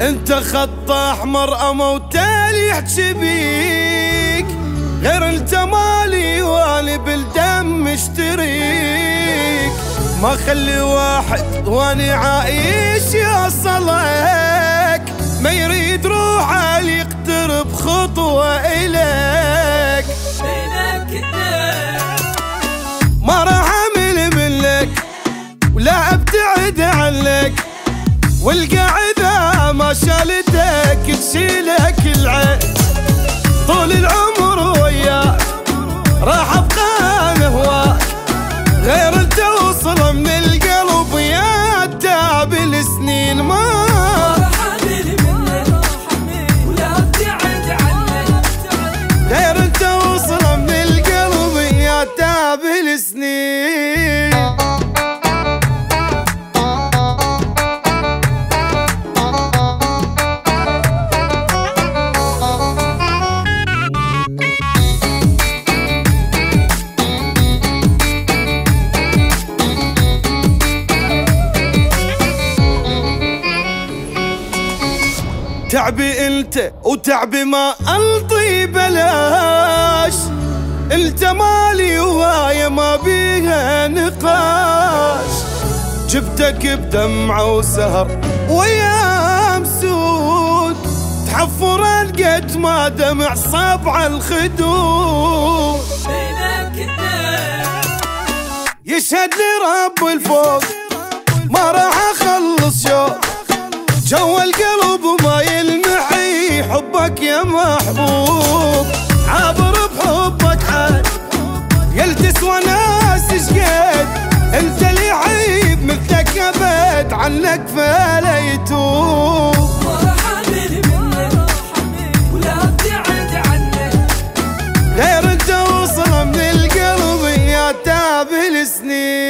انت خط احمر اموتالي يحكي بيك غير انت مالي والي بالدم مشتريك ما خلي واحد واني عايش يوصلك والقاعدة ما شالتك تشيلك العين. طول العمر تعبي انت وتعبي ما الطي بلاش. انت مالي وهاي ما بيها نقاش. جبتك بدمعة وسهر ويام سود. تحفر قد ما دمع صبع الخدود. يشهد لي رب الفوق ما راح أخلص شوق جو القلب يا محبوب. عبر بحبك عاد. يلتس وناس شقد انت لي عيب مثلك أبد. عنك فلا يتوب غير انت وصل من القلب يا تعب السنين.